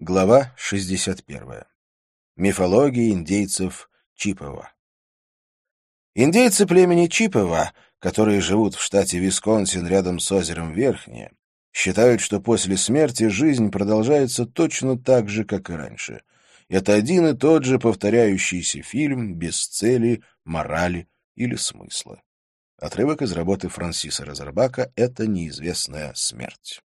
Глава 61. Мифология индейцев Чипова. Индейцы племени Чипова, которые живут в штате Висконсин рядом с озером Верхнее, считают, что после смерти жизнь продолжается точно так же, как и раньше. Это один и тот же повторяющийся фильм без цели, морали или смысла. Отрывок из работы Франсиса Розербака «Это неизвестная смерть».